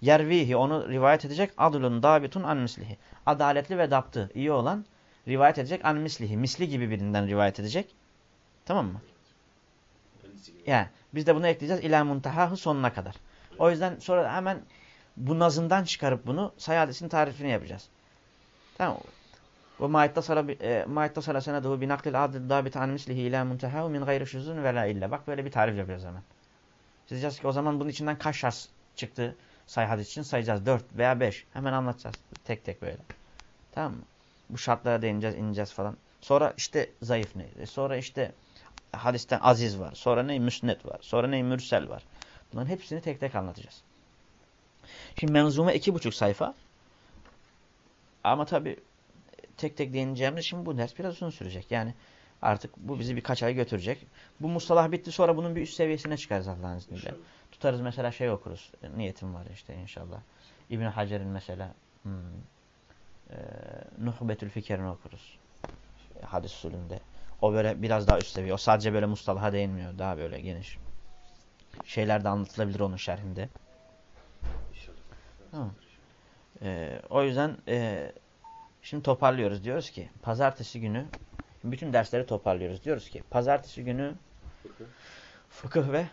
Yervihi onu rivayet edecek adlun dabitun an mislihi. Adaletli ve daptı iyi olan rivayet edecek an mislihi. Misli gibi birinden rivayet edecek. Tamam mı? Yani biz de bunu ekleyeceğiz ila muntahahı sonuna kadar. O yüzden sonra hemen bu nazımdan çıkarıp bunu sayadesinin tarifini yapacağız. Tamam? Ve ma'ittasara seneduhu bi naklil adil dabit an mislihi ila muntahahu min gayri şuzun ve la illa. Bak böyle bir tarif yapacağız hemen. Diyeceğiz ki o zaman bunun içinden kaç şart çıktı say hadis için sayacağız. Dört veya beş. Hemen anlatacağız. Tek tek böyle. Tamam mı? Bu şartlara değineceğiz, ineceğiz falan. Sonra işte zayıf neydi? Sonra işte hadisten aziz var. Sonra ne? Müsnet var. Sonra ne? Mürsel var. Bunların hepsini tek tek anlatacağız. Şimdi menzume iki buçuk sayfa. Ama tabi tek tek değineceğimiz için bu ders biraz uzun sürecek. Yani artık bu bizi birkaç ay götürecek. Bu mustalah bitti sonra bunun bir üst seviyesine çıkarız Allah'ın izniyle. Tutarız mesela şey okuruz. Niyetim var işte inşallah. İbn Hacer'in mesela hmm, e, Nuhbetül Fikir'ini okuruz. Hadis usulünde. O böyle biraz daha üst seviye. O sadece böyle mustalaha değinmiyor. Daha böyle geniş. Şeyler de anlatılabilir onun şerhinde. Tamam. Ee, o yüzden e, şimdi toparlıyoruz. Diyoruz ki pazartesi günü bütün dersleri toparlıyoruz. Diyoruz ki pazartesi günü fıkıh, fıkıh ve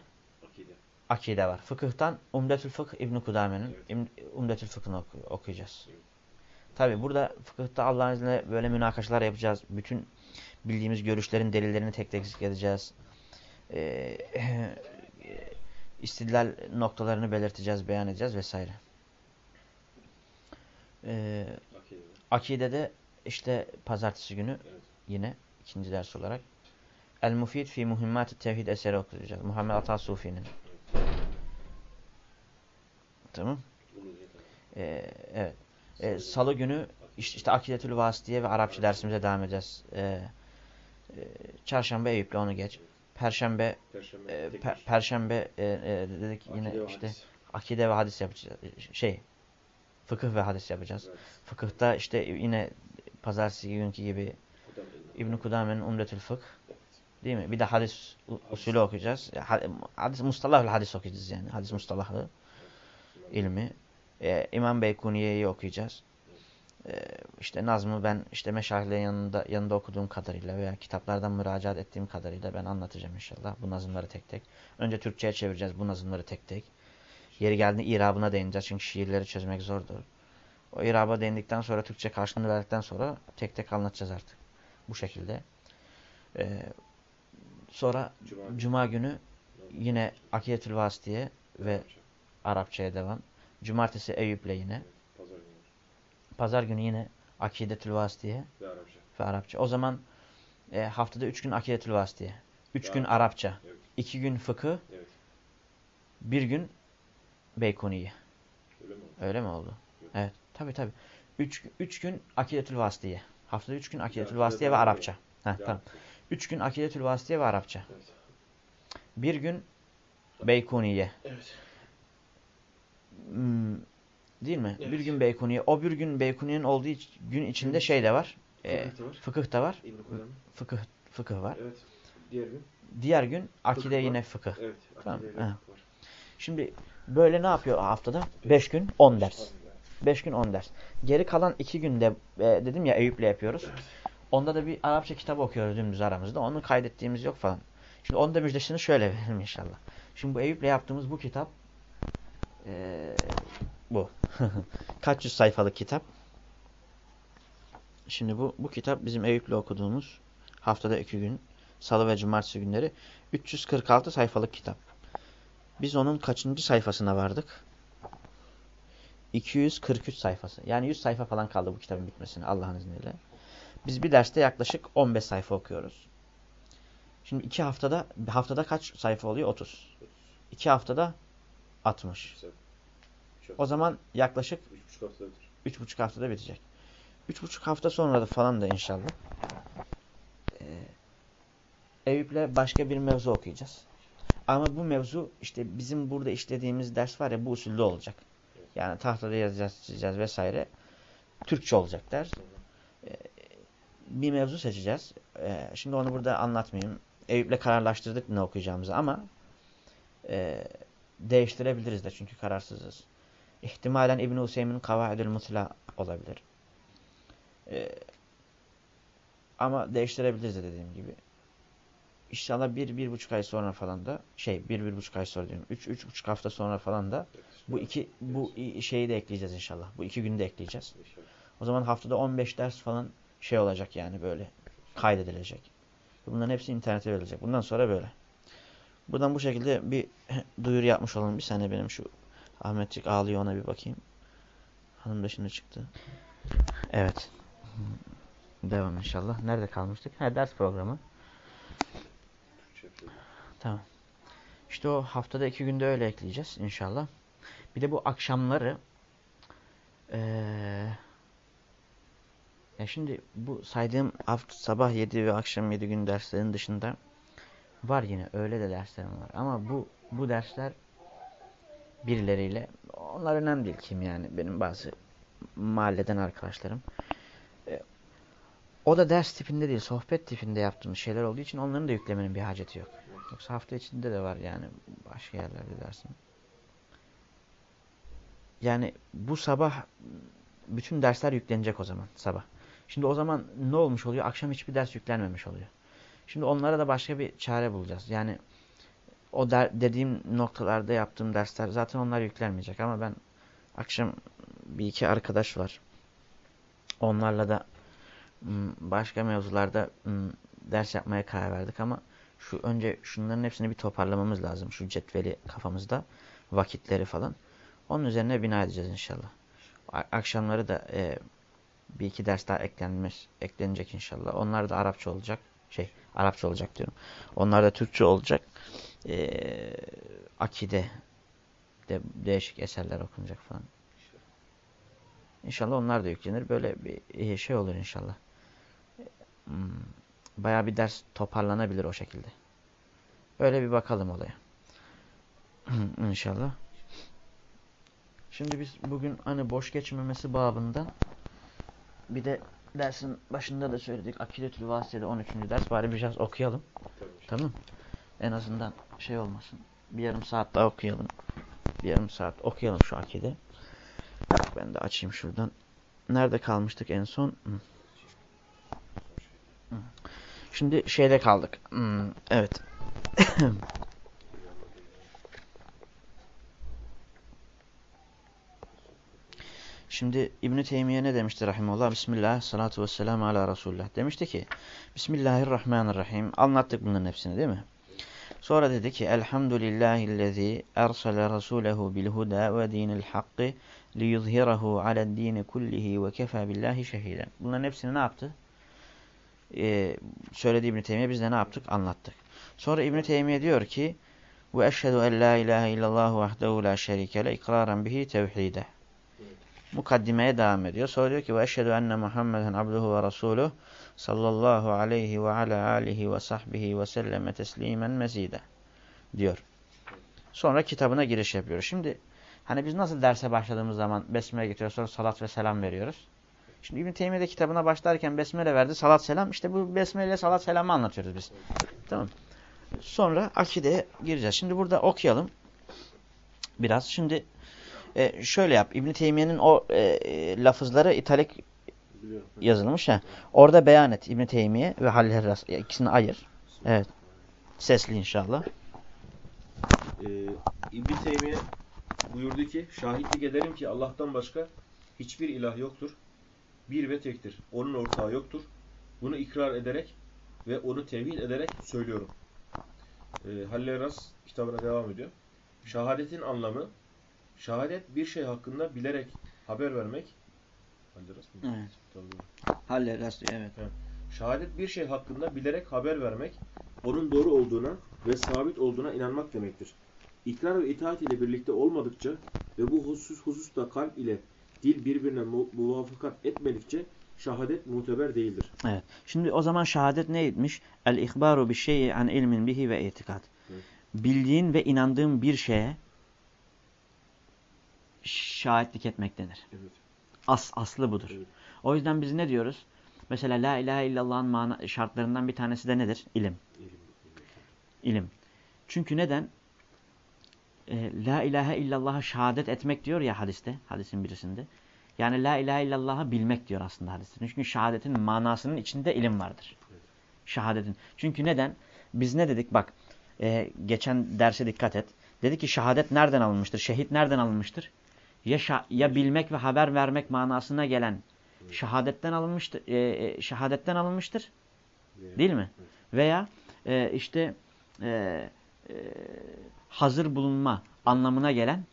akide. var. Fıkıhtan Umdetül Fıkh İbn Kudame'nin evet. Umdetül Fıkh'ını oku okuyacağız. Evet. Tabi burada fıkıhta Allah'ın izniyle böyle münakaşalar yapacağız. Bütün bildiğimiz görüşlerin delillerini tek tek zikredeceğiz. Ee, istidlal noktalarını belirteceğiz, beyan edeceğiz vesaire. Ee, akidede işte pazartesi günü evet. yine ikinci ders olarak El-Mufid fi Muhimmat-ı Tevhid eseri okuyacağız. Muhammed Ata Sufi'nin. Tamam. Ee, evet. Ee, Salı günü işte, işte Akidetül Vasıtiye ve Arapça dersimize devam edeceğiz. Ee, e, çarşamba Eyüp'le onu geç. Perşembe Perşembe, e, per, Perşembe e, e, dedik yine akide işte hadis. akide ve hadis yapacağız. Şey fıkıh ve hadis yapacağız. Evet. Fıkıhta işte yine pazartesi günkü gibi İbn Kudame'nin Umdetül Fıkh değil mi? Bir de hadis usulü okuyacağız. Hadis mustalahlı hadis okuyacağız yani. Hadis mustalahlı ilmi. Ee, İmam Beykuniye'yi okuyacağız. Ee, işte Nazm'ı ben işte meşayihlerin yanında, yanında okuduğum kadarıyla veya kitaplardan müracaat ettiğim kadarıyla ben anlatacağım inşallah. Bu nazımları tek tek. Önce Türkçe'ye çevireceğiz bu nazımları tek tek. Yeri geldiğinde irabına değineceğiz çünkü şiirleri çözmek zordur. O iraba değindikten sonra Türkçe karşılığını verdikten sonra tek tek anlatacağız artık. Bu şekilde. Ee, sonra Cuma, Cuma günü yine Akiyetül Vasıtiye ve Arapçaya devam. Cumartesi Eyüp'le yine. Pazar günü yine Akidetül Vasıtiye ve Arapça. Ve Arapça. O zaman e, haftada üç gün Akidetül Vasıtiye. Üç gün Arapça. Evet. iki gün fıkıh. Evet. Bir gün Beykuniye. Öyle mi oldu? Öyle mi oldu? Evet. evet. Tabi tabi. Üç, üç gün Akidetül Vasıtiye. Haftada üç gün Akidetül Vasıtiye ve Arapça. Heh, tamam. Üç gün Akidetül Vasıtiye ve Arapça. Evet. Bir gün Beykuniye. Evet. Hmm, Değil mi? Evet. Bir gün Beykuniye. O bir gün Beykuniye'nin olduğu gün içinde şey de var. E, fıkıh da var. Fıkıh, fıkıh var. Evet. Diğer gün? Diğer gün akide yine fıkıh. Evet. Tamam. Şimdi böyle ne yapıyor haftada? Beş gün on ders. Beş gün on ders. Geri kalan iki günde e, dedim ya Eyüp'le yapıyoruz. Onda da bir Arapça kitap okuyoruz dümdüz aramızda. Onu kaydettiğimiz yok falan. Şimdi onu da müjdesini şöyle verelim inşallah. Şimdi bu Eyüp'le yaptığımız bu kitap e, bu. Kaç yüz sayfalık kitap? Şimdi bu bu kitap bizim Eyüp'le okuduğumuz haftada iki gün salı ve cumartesi günleri 346 sayfalık kitap. Biz onun kaçıncı sayfasına vardık? 243 sayfası. Yani 100 sayfa falan kaldı bu kitabın bitmesine Allah'ın izniyle. Biz bir derste yaklaşık 15 sayfa okuyoruz. Şimdi iki haftada haftada kaç sayfa oluyor? 30. İki haftada 60. O zaman yaklaşık 3,5 haftada, 3,5 haftada bitecek. 3,5 hafta sonra da falan da inşallah ee, Eyüp'le başka bir mevzu okuyacağız. Ama bu mevzu işte bizim burada işlediğimiz ders var ya bu usulde olacak. Yani tahtada yazacağız, çizeceğiz vesaire. Türkçe olacak ders. Ee, bir mevzu seçeceğiz. Ee, şimdi onu burada anlatmayayım. Eyüp'le kararlaştırdık ne okuyacağımızı ama e, değiştirebiliriz de çünkü kararsızız. İhtimalen İbn-i Hüseyin'in Kavaidül Mutla olabilir. Ee, ama değiştirebiliriz de dediğim gibi. İnşallah bir, bir buçuk ay sonra falan da şey bir, bir buçuk ay sonra diyorum. Üç, üç buçuk hafta sonra falan da bu iki bu şeyi de ekleyeceğiz inşallah. Bu iki günü de ekleyeceğiz. O zaman haftada 15 ders falan şey olacak yani böyle kaydedilecek. Bunların hepsi internete verilecek. Bundan sonra böyle. Buradan bu şekilde bir duyuru yapmış olalım. Bir saniye benim şu Ahmetçik ağlıyor ona bir bakayım. Hanım da şimdi çıktı. Evet. Devam inşallah. Nerede kalmıştık? Ha, ders programı. Tamam. İşte o haftada iki günde öyle ekleyeceğiz inşallah. Bir de bu akşamları ee, ya şimdi bu saydığım hafta sabah 7 ve akşam 7 gün derslerin dışında var yine öyle de derslerim var. Ama bu bu dersler birileriyle onlar önemli değil kim yani benim bazı mahalleden arkadaşlarım. E, o da ders tipinde değil sohbet tipinde yaptığımız şeyler olduğu için onların da yüklemenin bir haceti yok. Yoksa hafta içinde de var yani başka yerlerde dersin. Yani bu sabah bütün dersler yüklenecek o zaman sabah. Şimdi o zaman ne olmuş oluyor? Akşam hiçbir ders yüklenmemiş oluyor. Şimdi onlara da başka bir çare bulacağız. Yani o der, dediğim noktalarda yaptığım dersler zaten onlar yüklenmeyecek ama ben akşam bir iki arkadaş var. Onlarla da başka mevzularda ders yapmaya karar verdik ama şu önce şunların hepsini bir toparlamamız lazım. Şu cetveli kafamızda vakitleri falan. Onun üzerine bina edeceğiz inşallah. Akşamları da e, bir iki ders daha eklenmiş, eklenecek inşallah. Onlar da Arapça olacak. Şey, Arapça olacak diyorum. Onlar da Türkçe olacak. Ee, akide de değişik eserler okunacak falan. İnşallah onlar da yüklenir. Böyle bir şey olur inşallah. Hmm, Baya bir ders toparlanabilir o şekilde. Öyle bir bakalım olaya. İnşallah. Şimdi biz bugün hani boş geçmemesi babından bir de dersin başında da söyledik. Akidetül Vasiye'de 13. ders. Bari biraz okuyalım. Tabii. Tamam. En azından şey olmasın. Bir yarım saat daha okuyalım. Bir yarım saat okuyalım şu akide. Ben de açayım şuradan. Nerede kalmıştık en son? Şimdi şeyde kaldık. Evet. Şimdi İbn-i Teymiye ne demişti rahimullah? Bismillah, salatu vesselamu ala Resulullah. Demişti ki, Bismillahirrahmanirrahim. Anlattık bunların hepsini değil mi? Sonra dedi ki, Elhamdülillahillezî ersele rasulehu bilhuda ve dinil hakkı liyuzhirahu ale'd-dini kullihi ve kefa billahi şehiden. Bunların hepsini ne yaptı? Ee, söyledi İbn-i Teymiye, biz de ne yaptık? Anlattık. Sonra İbn-i Teymiye diyor ki, ve eşhedü en la ilahe illallah vahdehu la şerike le bihi tevhide mukaddimeye devam ediyor. Sonra diyor ki ve eşhedü enne Muhammeden abduhu ve resuluh sallallahu aleyhi ve ala alihi ve sahbihi ve selleme teslimen mezide diyor. Sonra kitabına giriş yapıyor. Şimdi hani biz nasıl derse başladığımız zaman besmele getiriyoruz sonra salat ve selam veriyoruz. Şimdi İbn Teymiye kitabına başlarken besmele verdi. Salat selam işte bu besmele salat selamı anlatıyoruz biz. Tamam. Sonra akideye gireceğiz. Şimdi burada okuyalım. Biraz. Şimdi e, şöyle yap. İbn Teymiye'nin o e, lafızları italik yazılmış ya. Orada beyan et İbn Teymiye ve Halil Herras ikisini ayır. Evet. Sesli inşallah. Ee, İbn Teymiye buyurdu ki şahitlik ederim ki Allah'tan başka hiçbir ilah yoktur. Bir ve tektir. Onun ortağı yoktur. Bunu ikrar ederek ve onu tevhid ederek söylüyorum. Ee, Halil Herras kitabına devam ediyor. Şahadetin anlamı Şehadet bir şey hakkında bilerek haber vermek. Evet. Halle rastlı evet. evet. Şehadet bir şey hakkında bilerek haber vermek, onun doğru olduğuna ve sabit olduğuna inanmak demektir. İkrar ve itaat ile birlikte olmadıkça ve bu husus hususta kalp ile dil birbirine mu muvafakat etmedikçe şehadet muteber değildir. Evet. Şimdi o zaman şehadet neymiş? El ihbaru bir şeyi an ilmin bihi ve itikat. Evet. Bildiğin ve inandığın bir şeye şahitlik etmek denir. Evet. As, aslı budur. Evet. O yüzden biz ne diyoruz? Mesela la ilahe illallah'ın mana, şartlarından bir tanesi de nedir? İlim. İlim. İlim. Çünkü neden? e, La ilahe illallah'a şehadet etmek diyor ya hadiste, hadisin birisinde. Yani La ilahe illallah'ı bilmek diyor aslında hadiste. Çünkü şehadetin manasının içinde ilim vardır. Şehadetin. Çünkü neden? Biz ne dedik? Bak e, geçen derse dikkat et. Dedi ki şehadet nereden alınmıştır? Şehit nereden alınmıştır? Ya, ya bilmek ve haber vermek manasına gelen şehadetten alınmıştır. E, e, şehadetten alınmıştır. Değil mi? Veya e, işte e, e, hazır bulunma anlamına gelen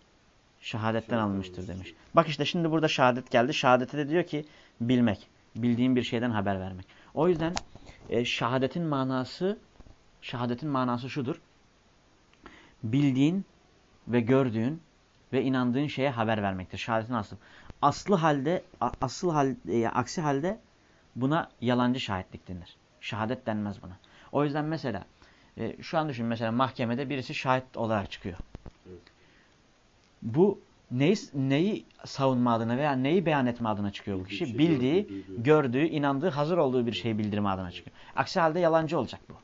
şehadetten alınmıştır demiş. Bak işte şimdi burada şehadet geldi. Şehadete de diyor ki bilmek. Bildiğin bir şeyden haber vermek. O yüzden e, şehadetin manası şehadetin manası şudur. Bildiğin ve gördüğün ve inandığın şeye haber vermektir. Şehadetin aslı. Aslı halde asıl hal, e, aksi halde buna yalancı şahitlik denir. Şehadet denmez buna. O yüzden mesela e, şu an düşün mesela mahkemede birisi şahit olarak çıkıyor. Bu neyi, neyi savunma adına veya neyi beyan etme adına çıkıyor bu kişi? Şey Bildiği, gördüğü, inandığı, hazır olduğu bir şeyi bildirme adına çıkıyor. Aksi halde yalancı olacak bu.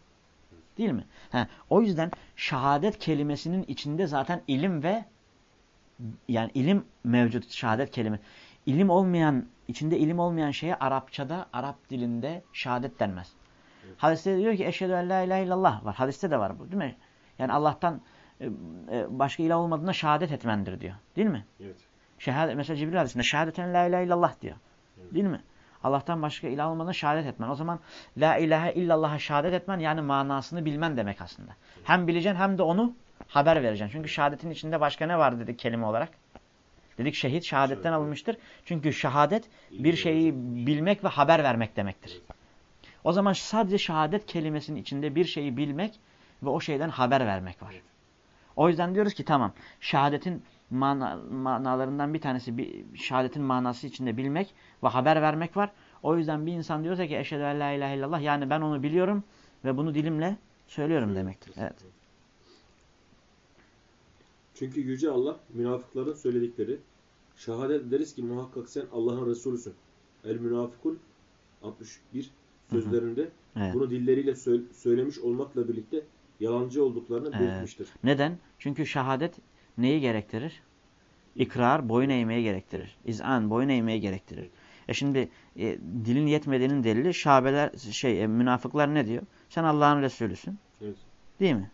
Değil mi? Ha, o yüzden şehadet kelimesinin içinde zaten ilim ve yani ilim mevcut şehadet kelime. İlim olmayan, içinde ilim olmayan şeye Arapçada, Arap dilinde şehadet denmez. Evet. Hadiste diyor ki eşhedü en la ilahe illallah var. Hadiste de var bu değil mi? Yani Allah'tan e, e, başka ilah olmadığına şehadet etmendir diyor. Değil mi? Evet. Şehadet, mesela Cibril hadisinde şehadeten la ilahe illallah diyor. Evet. Değil mi? Allah'tan başka ilah olmadığına şehadet etmen. O zaman la ilahe illallah'a şehadet etmen yani manasını bilmen demek aslında. Evet. Hem bileceksin hem de onu haber vereceksin. Çünkü şehadetin içinde başka ne var dedik kelime olarak? Dedik şehit şehadetten alınmıştır. Çünkü şehadet bir şeyi bilmek ve haber vermek demektir. O zaman sadece şehadet kelimesinin içinde bir şeyi bilmek ve o şeyden haber vermek var. O yüzden diyoruz ki tamam şehadetin mana, manalarından bir tanesi bir, şehadetin manası içinde bilmek ve haber vermek var. O yüzden bir insan diyorsa ki eşhedü en la ilahe illallah yani ben onu biliyorum ve bunu dilimle söylüyorum demektir. Evet. Çünkü Yüce Allah münafıkların söyledikleri şehadet ederiz ki muhakkak sen Allah'ın Resulüsün. El münafıkun 61 sözlerinde evet. bunu dilleriyle söylemiş olmakla birlikte yalancı olduklarını evet. belirtmiştir. Neden? Çünkü şehadet neyi gerektirir? İkrar, boyun eğmeyi gerektirir. İzan, boyun eğmeyi gerektirir. E şimdi e, dilin yetmediğinin delili şabeler, şey, e, münafıklar ne diyor? Sen Allah'ın Resulüsün. Evet. Değil mi?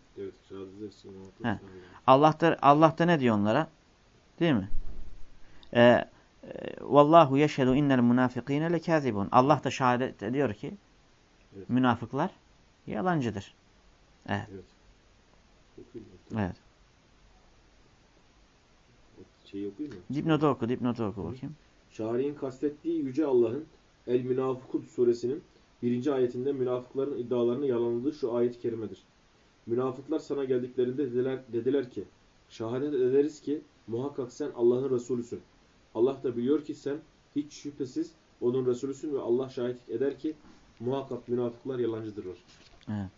Evet. Allah da, Allah da ne diyor onlara? Değil mi? E, e, Vallahu yeşhedü innel münafikine lekâzibun. Allah da şehadet ediyor ki evet. münafıklar yalancıdır. Evet. Evet. evet. Şey okuyayım mı? Dipnotu oku, dipnotu oku bakayım. Şari'nin kastettiği Yüce Allah'ın El Münafıkun suresinin birinci ayetinde münafıkların iddialarını yalanladığı şu ayet-i kerimedir. Münafıklar sana geldiklerinde dediler, dediler ki şehadet ederiz ki muhakkak sen Allah'ın Resulüsün. Allah da biliyor ki sen hiç şüphesiz onun Resulüsün ve Allah şahitlik eder ki muhakkak münafıklar yalancıdırlar. Evet.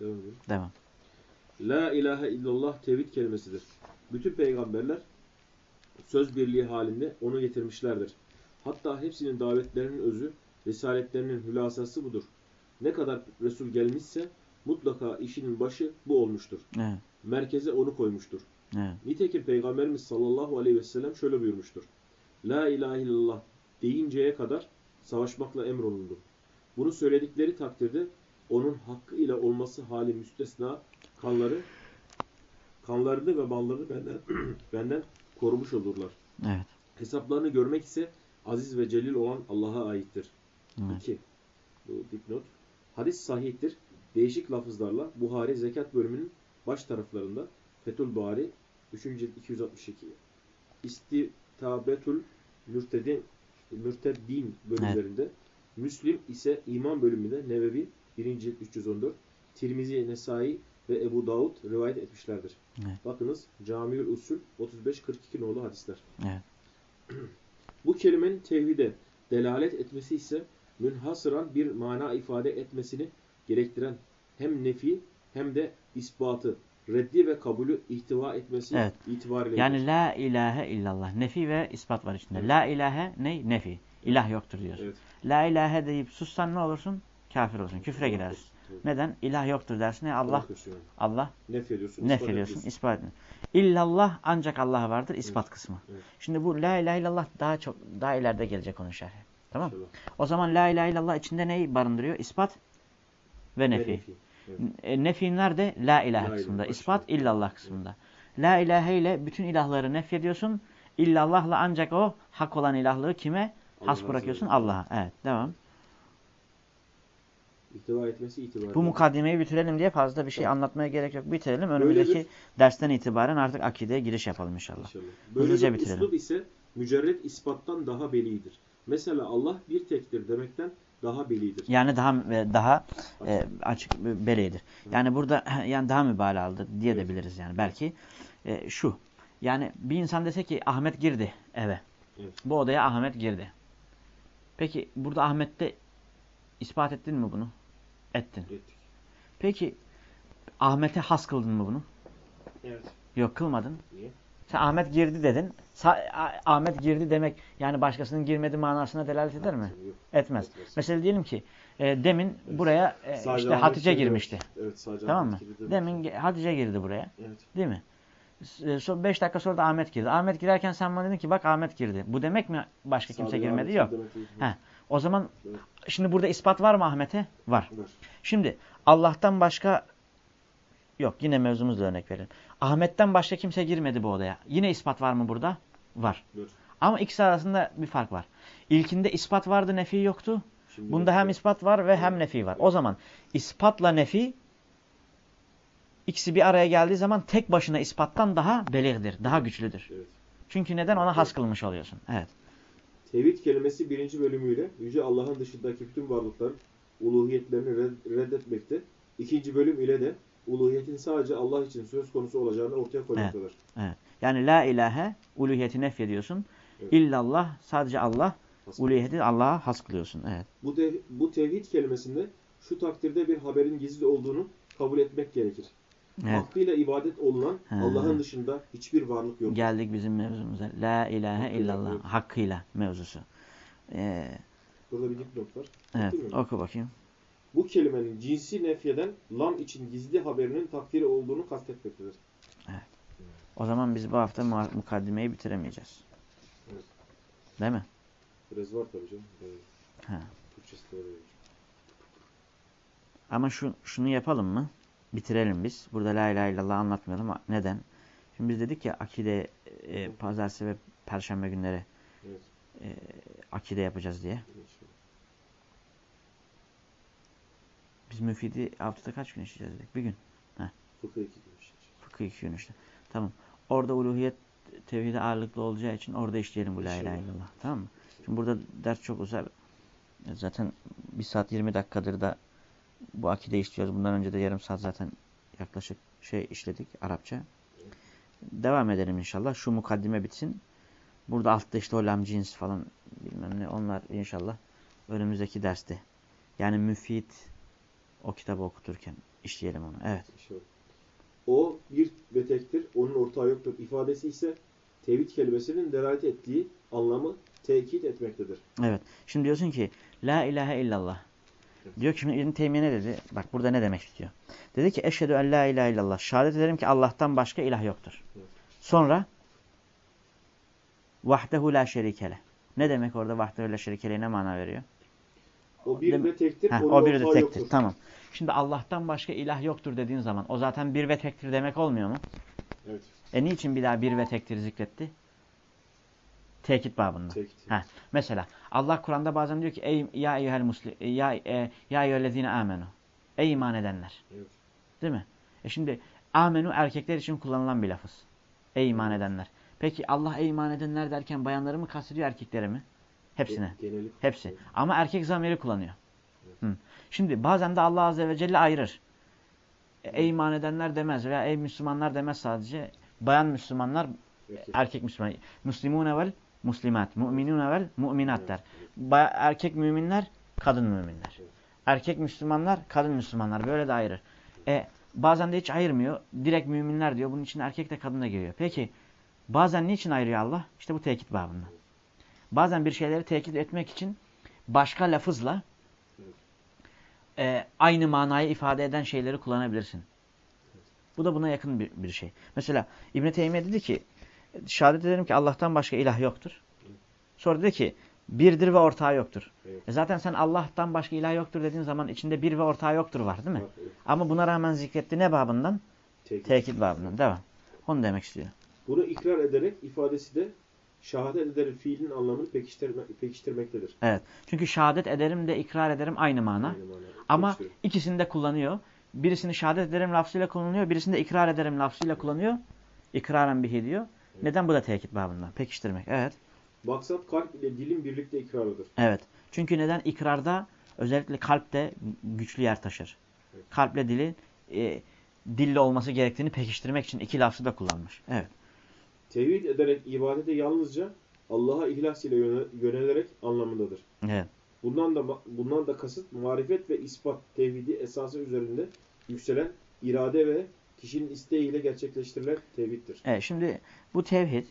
Devam edelim. Devam. La ilahe illallah tevhid kelimesidir. Bütün peygamberler söz birliği halinde onu getirmişlerdir. Hatta hepsinin davetlerinin özü, risaletlerinin hülasası budur. Ne kadar Resul gelmişse mutlaka işinin başı bu olmuştur. Evet. Merkeze onu koymuştur. Evet. Nitekim Peygamberimiz sallallahu aleyhi ve sellem şöyle buyurmuştur. La ilahe illallah deyinceye kadar savaşmakla emrolundu. Bunu söyledikleri takdirde onun hakkı ile olması hali müstesna kanları kanlarını ve mallarını benden benden korumuş olurlar. Evet. Hesaplarını görmek ise aziz ve celil olan Allah'a aittir. 2. Evet. Bu dipnot. Hadis sahihtir. Değişik lafızlarla Buhari zekat bölümünün baş taraflarında Fethül Bari 3. 262 İstitabetul Mürtedin Mürteddin bölümlerinde evet. Müslim ise iman bölümünde Nevevi 1. cilt 314, Tirmizi, Nesai ve Ebu Davud rivayet etmişlerdir. Evet. Bakınız Camiül Usul 35-42 nolu hadisler. Evet. Bu kelimenin tevhide delalet etmesi ise münhasıran bir mana ifade etmesini gerektiren hem nefi hem de ispatı, reddi ve kabulü ihtiva etmesi evet. itibariyle. Yani la ilahe illallah. Nefi ve ispat var içinde. Evet. La ilahe ne? Nefi. İlah yoktur diyor. Evet. La ilahe deyip sussan ne olursun? Kafir olursun. Küfre girersin. Neden? İlah yoktur dersin. E Allah yani. Allah Nef ediyorsun. nef ispat ediyorsun, ispat ediyorsun. İllallah ancak Allah vardır ispat kısmı. Evet. Şimdi bu la ilahe illallah daha çok daha ileride gelecek onun şerhi. Tamam? İnşallah. O zaman la ilahe illallah içinde neyi barındırıyor? İspat ve Ve nefi. nefi. Evet. E, nefi nerede? La ilahe La kısmında. ilahe, İspat illallah kısmında. La ilahe ile bütün ilahları nef ediyorsun. İllallah'la ancak o hak olan ilahlığı kime? Allah'a Has bırakıyorsun. Allah'a. Evet devam. İtibar etmesi itibar. Bu mukaddimeyi bitirelim diye fazla bir şey Tamam. anlatmaya gerek yok. Bitirelim. Böyle Önümüzdeki bir- dersten itibaren artık akideye giriş yapalım inşallah. İnşallah. Böyle Hızlıca bitirelim. üslup ise mücerret ispattan daha belidir. Mesela Allah bir tektir demekten daha belidir. Yani daha e, daha e, açık e, beleydir. Yani burada yani daha mübalağalıdır diye de Evet. biliriz yani. Belki e, şu. Yani bir insan dese ki Ahmet girdi eve. Evet. Bu odaya Ahmet girdi. Peki burada Ahmet'te ispat ettin mi bunu? Ettin. Ettik. Peki Ahmet'e has kıldın mı bunu? Evet. Yok kılmadın. Niye? Sen Ahmet girdi dedin. Sa- Ahmet girdi demek yani başkasının girmedi manasına delalet eder mi? Yok. Etmez. Etmez. Mesela diyelim ki e, demin Evet. buraya e, Sadece işte Ahmet Hatice girmişti. Evet Tamam mı? Girdi. Demin Hatice girdi buraya. Evet. Değil mi? 5 dakika sonra da Ahmet girdi. Ahmet girerken sen bana dedin ki bak Ahmet girdi. Bu demek mi başka kimse Sadece girmedi? Ahmet Yok. He. O zaman Evet. şimdi burada ispat var mı Ahmet'e? Var. Var. Şimdi Allah'tan başka yok yine mevzumuzla örnek verelim. Ahmet'ten başka kimse girmedi bu odaya. Yine ispat var mı burada? Var. Var. Ama ikisi arasında bir fark var. İlkinde ispat vardı, nefi yoktu. Şimdi Bunda hem evet. ispat var ve hem nefi var. O zaman ispatla nefi ikisi bir araya geldiği zaman tek başına ispattan daha belirdir, daha güçlüdür. Evet. Çünkü neden ona has kılmış oluyorsun? Evet. Tevhid kelimesi birinci bölümüyle Yüce Allah'ın dışındaki bütün varlıkların uluhiyetlerini red- reddetmekte. İkinci bölüm ile de uluhiyetin sadece Allah için söz konusu olacağını ortaya koymaktadır. Evet. Yani la ilahe uluhiyeti nef ediyorsun. Evet. İllallah sadece Allah Aslında uluhiyeti Allah'a has kılıyorsun. Evet. Bu, te- bu tevhid kelimesinde şu takdirde bir haberin gizli olduğunu kabul etmek gerekir. Evet. Hakkıyla ibadet olunan. Allah'ın dışında hiçbir varlık yok. Geldik bizim mevzumuza. La ilahe Hakkıyla, illallah. evet. Hakkıyla mevzusu. Ee, Burada bir dipnot var. evet. Oku bakayım. Bu kelimenin cinsi nefyeden lam için gizli haberinin takdiri olduğunu kastetmektedir. O zaman biz bu hafta mu- mukaddimeyi bitiremeyeceğiz. Evet. Değil mi? Biraz var tabii canım. Ha. Türkçesi de öyle. Ama şu, şunu yapalım mı? Bitirelim biz. Burada la ilahe illallah anlatmayalım. Neden? Şimdi biz dedik ya akide e, pazartesi ve perşembe günleri Evet. e, akide yapacağız diye. inşallah. Biz müfidi haftada kaç gün işleyeceğiz dedik? Bir gün. Fıkıh iki demiş. Fıkıh iki gün işte. Tamam. Orada uluhiyet tevhidi ağırlıklı olacağı için orada işleyelim bu la ilahe illallah. Tamam mı? Şimdi burada ders çok uzar. Zaten 1 saat 20 dakikadır da bu akide işliyoruz. Bundan önce de yarım saat zaten yaklaşık şey işledik Arapça. Devam edelim inşallah. Şu mukaddime bitsin. Burada altta işte o lam cins falan bilmem ne onlar inşallah önümüzdeki derste. Yani müfit o kitabı okuturken işleyelim onu. Evet. İnşallah. O bir ve tektir. Onun ortağı yoktur. İfadesi ise tevhid kelimesinin delalet ettiği anlamı tekit etmektedir. Evet. Şimdi diyorsun ki La ilahe illallah. Evet. Diyor ki şimdi İbn Teymiye ne dedi? Bak burada ne demek istiyor? Dedi ki eşhedü en la ilahe illallah. Şehadet ederim ki Allah'tan başka ilah yoktur. Evet. Sonra vahdehu la şerikele. Ne demek orada vahdehu la şerikele ne mana veriyor? O bir ve tektir. Heh, o bir de tektir. yoktur. Tamam. Şimdi Allah'tan başka ilah yoktur dediğin zaman o zaten bir ve tektir demek olmuyor mu? Evet. E niçin bir daha bir ve tektir zikretti? Tekit babında. Tekit. Heh. Mesela Allah Kur'an'da bazen diyor ki ey ya eyyuhel muslim ya e, ya eyyühellezine amenu. Ey iman edenler. Evet. Değil mi? E şimdi amenu erkekler için kullanılan bir lafız. Ey iman edenler. Peki Allah ey iman edenler derken bayanları mı kastediyor erkekleri mi? Hepsine. Geneli. Hepsi. Ama erkek zamiri kullanıyor. Hı. Şimdi bazen de Allah Azze ve Celle ayırır. E, Ey iman edenler demez veya ey Müslümanlar demez sadece. Bayan Müslümanlar, Erkek. erkek Müslüman. Müslimune vel muslimat. Müminune vel mu'minat der. Ba- erkek müminler, kadın müminler. Evet. Erkek Müslümanlar, kadın Müslümanlar. Böyle de ayırır. E, bazen de hiç ayırmıyor. Direkt müminler diyor. Bunun için erkek de kadın da giriyor. Peki bazen niçin ayırıyor Allah? İşte bu tekit babında. Bazen bir şeyleri tekit etmek için başka lafızla e, aynı manayı ifade eden şeyleri kullanabilirsin. Bu da buna yakın bir, bir şey. Mesela İbn-i Teymiye dedi ki şehadet ederim ki Allah'tan başka ilah yoktur. Sonra dedi ki birdir ve ortağı yoktur. Evet. E zaten sen Allah'tan başka ilah yoktur dediğin zaman içinde bir ve ortağı yoktur var değil mi? Evet. Ama buna rağmen zikretti ne babından? Tekit. Tekit babından. Devam. Onu demek istiyor. Bunu ikrar ederek ifadesi de şehadet ederim fiilin anlamını pekiştirme, pekiştirmektedir. Evet. Çünkü şehadet ederim de ikrar ederim aynı mana. Aynı manada. Ama ikisini de kullanıyor. Birisini şehadet ederim lafzıyla kullanıyor. Birisini de ikrar ederim lafzıyla kullanıyor. İkraren bihi diyor. Neden bu da tekit babından? Pekiştirmek. Evet. Maksat kalp ile dilin birlikte ikrarıdır. Evet. Çünkü neden? ikrarda özellikle kalpte güçlü yer taşır. Evet. Kalple dili e, dille olması gerektiğini pekiştirmek için iki lafzı da kullanmış. Evet. Tevhid ederek ibadete yalnızca Allah'a ihlas ile yöne- yönelerek anlamındadır. Evet. Bundan da bundan da kasıt marifet ve ispat tevhidi esası üzerinde yükselen irade ve kişinin isteğiyle gerçekleştirilen tevhiddir. Evet. Şimdi bu tevhid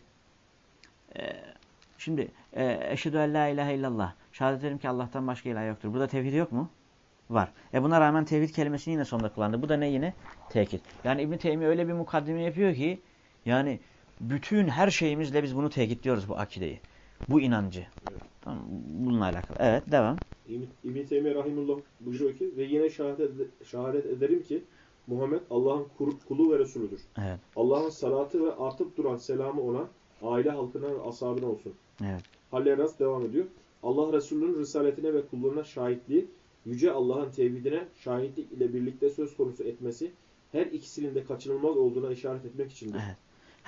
e, şimdi e, eşhedü en la ilahe illallah. Şehadet ederim ki Allah'tan başka ilah yoktur. Burada tevhid yok mu? Var. E buna rağmen tevhid kelimesini yine sonunda kullandı. Bu da ne yine? Tekit. Yani İbn Teymiye öyle bir mukaddime yapıyor ki yani bütün her şeyimizle biz bunu tekitliyoruz bu akideyi. Bu inancı. Evet. Tamam, bununla alakalı. Evet, devam. İbn- İbn-i Teymiye Rahimullah buyuruyor ki ve yine şehadet, şehadet ederim ki Muhammed Allah'ın kulu ve Resulüdür. Evet. Allah'ın salatı ve artıp duran selamı ona, aile halkına ve ashabına olsun. Evet. Halleras devam ediyor. Allah Resulü'nün risaletine ve kulluğuna şahitliği, Yüce Allah'ın tevhidine şahitlik ile birlikte söz konusu etmesi, her ikisinin de kaçınılmaz olduğuna işaret etmek içindir. Evet.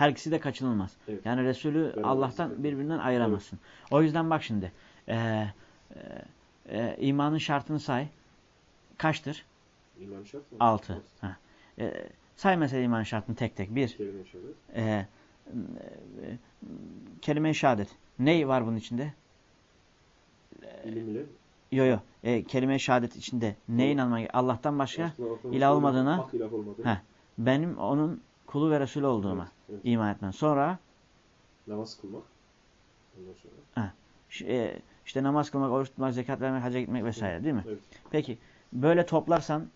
Her ikisi de kaçınılmaz. Evet. Yani Resulü Ben Allah'tan anladım. birbirinden ayıramazsın. O yüzden bak şimdi. E, e, e, imanın şartını say. Kaçtır? İman şart mı? Altı. Evet. Ha. E, say mesela iman şartını tek tek. Bir. Kelime şehadet. E, e, kelime-i şehadet. Var bunun içinde? İlim ile. Yo yo. E, kelime-i şehadet içinde Evet. inanmak? Allah'tan başka Başka ilah olmadığına- Hak ilah olmadığına. Heh. benim onun kulu ve Resulü olduğuma Evet, evet. iman etmem. Sonra Namaz kılmak. Ondan sonra. e, işte namaz kılmak, oruç tutmak, zekat vermek, hacca gitmek vesaire değil mi? Evet. Peki böyle toplarsan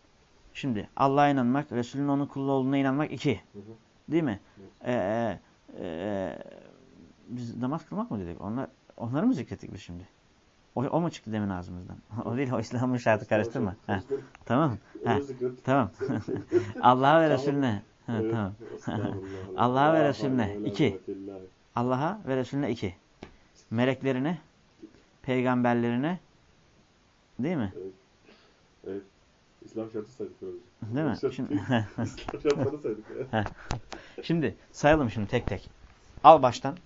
şimdi Allah'a inanmak, Resulünün onun kulu olduğuna inanmak iki. Hı hı. Değil mi? Ee, e, biz namaz kılmak mı dedik? Onlar, onları mı zikrettik biz şimdi? O, o mu çıktı demin ağzımızdan? o değil o İslam'ın şartı karıştırma. Tamam. Tamam. Allah'a ve. Resulüne. Ha, tamam. Allah'a ve Resulüne. İki. Allah'a ve Resulüne iki. Meleklerine, peygamberlerine değil mi? Evet. İslam şartı saydık. Değil mi? Şimdi, İslam şartları saydık. Şimdi sayalım şimdi tek tek. Al baştan.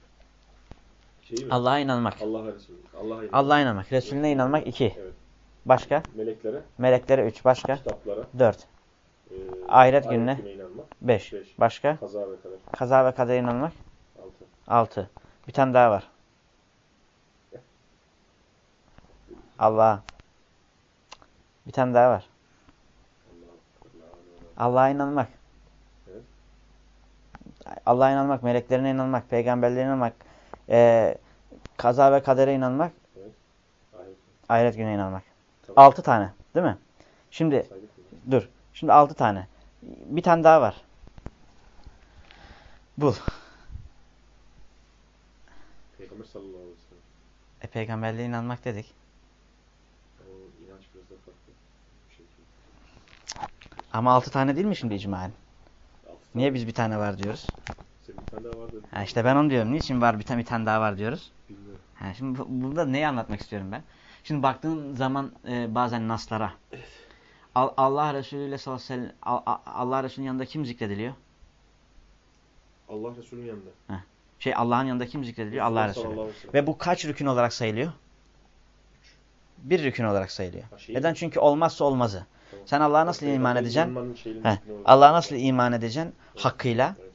Allah'a inanmak. Allah'a Resulü. Allah'a inanmak. Allah'a inanmak. Resulüne inanmak iki. Evet. Başka? Meleklere, Meleklere üç. Başka? kitaplara, Dört. E, Ahiret gününe. inanmak. Beş. Beş. Başka? Kaza ve kader. Kaza ve kadere inanmak. Altı. Altı. Bir tane daha var. Allah'a. Bir tane daha var. Allah. Allah. Allah'a inanmak. Evet. Allah'a inanmak, meleklerine inanmak, peygamberlerine inanmak, eee, kaza ve kadere inanmak, Ahiret. ahiret gününe inanmak. Tamam. Altı tane değil mi? Şimdi dur. Şimdi altı tane. Bir tane daha var. Bul. Peygamber sallallahu aleyhi ve sellem. E, peygamberliğe inanmak dedik. O inanç biraz da farklı. bir şey. Ama altı tane değil mi şimdi icmaen? Altı Niye biz bir tane var diyoruz? Senin bir tane daha vardı. Ha işte ben onu diyorum. Niçin var bir tane, bir tane daha var diyoruz? Bilmiyorum. Ha, şimdi bu- burada neyi anlatmak istiyorum ben? Şimdi baktığın zaman e, bazen naslara. Al- Allah Resulü ile sallallahu aleyhi ve sellem, Allah Resulü'nün yanında kim zikrediliyor? Allah Resulü'nün yanında. Şey Allah'ın yanında kim zikrediliyor? Allah Resulü. ve bu kaç rükün olarak sayılıyor? Bir rükün olarak sayılıyor. Ha, şey Neden? mi? Çünkü olmazsa olmazı. Tamam. Sen Allah'a nasıl iman Peygamberin edeceksin? Heh. Allah'a nasıl iman edeceksin? Evet. Hakkıyla. Evet.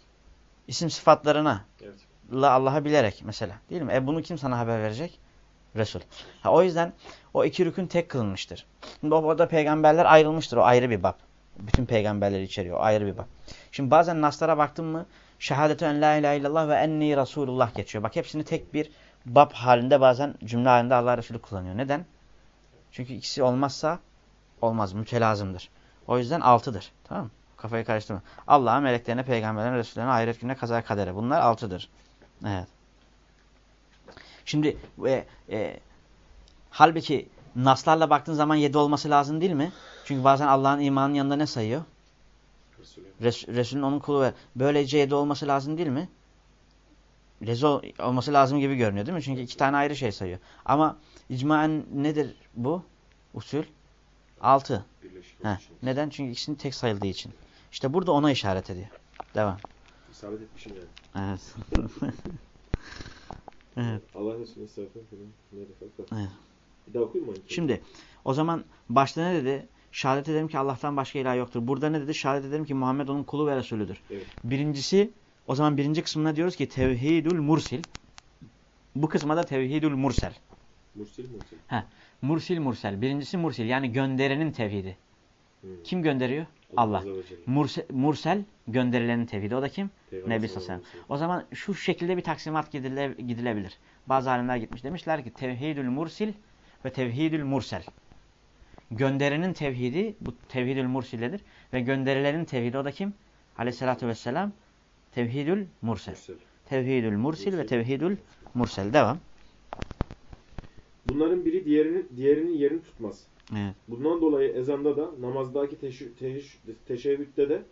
isim sıfatlarına Evet. La Allah'a bilerek mesela. Değil mi? E bunu kim sana haber verecek? Resul. Ha, o yüzden o iki rükün tek kılınmıştır. Şimdi orada peygamberler ayrılmıştır. O ayrı bir bab. Bütün peygamberleri içeriyor. O ayrı bir bab. Şimdi bazen naslara baktın mı şehadetü en la ilahe illallah ve enni Resulullah geçiyor. Bak hepsini tek bir bab halinde bazen cümle halinde Allah Resulü kullanıyor. Neden? Çünkü ikisi olmazsa olmaz. Mütelazımdır. O yüzden altıdır. Tamam mı? Kafayı karıştırma. Allah'a, meleklerine, peygamberlerine, resullerine, ahiret gününe, kaza kadere. Bunlar altıdır. Evet. Şimdi e, e, halbuki naslarla baktığın zaman yedi olması lazım değil mi? Çünkü bazen Allah'ın imanının yanında ne sayıyor? Resulü. Res Resulün onun kulu ve böylece yedi olması lazım değil mi? Rezo olması lazım gibi görünüyor değil mi? Çünkü iki tane ayrı şey sayıyor. Ama icmaen nedir bu? Usul? Altı. Heh. Neden? Çünkü ikisinin tek sayıldığı için. İşte burada ona işaret ediyor. Devam. İsabet etmişim yani. Evet. evet. Fakat? Evet. Bir daha okuyayım mı? Şimdi o zaman başta ne dedi? Şehadet ederim ki Allah'tan başka ilah yoktur. Burada ne dedi? Şehadet ederim ki Muhammed onun kulu ve Resulüdür. Evet. Birincisi o zaman birinci kısmına diyoruz ki tevhidül mursil. Bu kısma da tevhidül mursel. Mursil Mursil. Mursil mursel. Birincisi mursil yani gönderenin tevhidi. Hmm. Kim gönderiyor? Allah. Murse, mursel gönderilenin tevhidi. O da kim? Peygamber Nebi sallallahu aleyhi ve sellem. O zaman şu şekilde bir taksimat gidile, gidilebilir. Bazı alimler gitmiş demişler ki tevhidül mursil ve tevhidül mursel. Gönderenin tevhidi bu tevhidül mursilledir ve gönderilenin tevhidi o da kim? Aleyhissalatü vesselam tevhidül mursel. Mursel. Tevhidül mursil ve tevhidül mursel. Devam. Bunların biri diğerinin, diğerinin yerini tutmaz. Evet. Bundan dolayı ezanda da namazdaki teşü, teş, teşebbütte de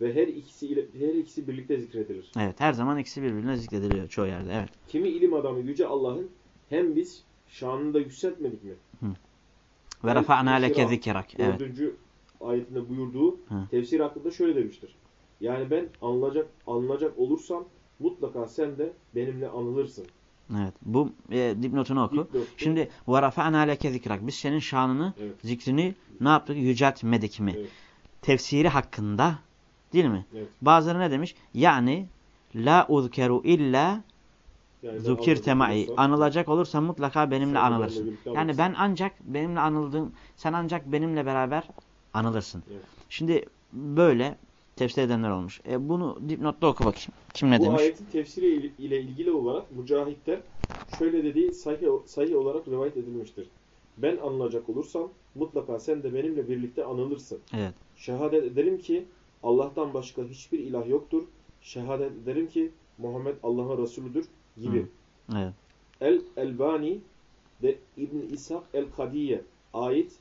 ve her ikisi ile, her ikisi birlikte zikredilir. Evet. Her zaman ikisi birbirine zikrediliyor çoğu yerde. Evet. Kimi ilim adamı yüce Allah'ın hem biz şanını da yükseltmedik mi? Ve rafa'na leke İkra. zikrak. Evet. Dördüncü ayetinde buyurduğu Hı. tefsir hakkında şöyle demiştir. Yani ben anılacak, anılacak olursam mutlaka sen de benimle anılırsın. Evet. Bu e, dipnotunu oku. Dipnottu. Şimdi rafa'na leke zikrak. Biz senin şanını, Evet. zikrini ne yaptık? Yüceltmedik mi? Evet. Tefsiri hakkında değil mi? Evet. Bazıları ne demiş? Yani la uzkeru illa Yani ben zukir anılacak temai. olursam- Anılacak olursan mutlaka benimle Sen anılırsın. benimle Yani ben ancak benimle anıldığım, sen ancak benimle beraber anılırsın. Evet. Şimdi böyle tefsir edenler olmuş. E bunu dipnotta oku bakayım. Kim ne Bu demiş? ayetin tefsiri il- ile ilgili olarak mücahitler şöyle dediği sahih, sahih olarak rivayet edilmiştir. Ben anılacak olursam mutlaka sen de benimle birlikte anılırsın. Evet. Şehadet ederim ki Allah'tan başka hiçbir ilah yoktur. Şehadet ederim ki Muhammed Allah'ın Resulüdür gibi. Hı. Evet. El Elbani de İbn İshak El Kadiye ait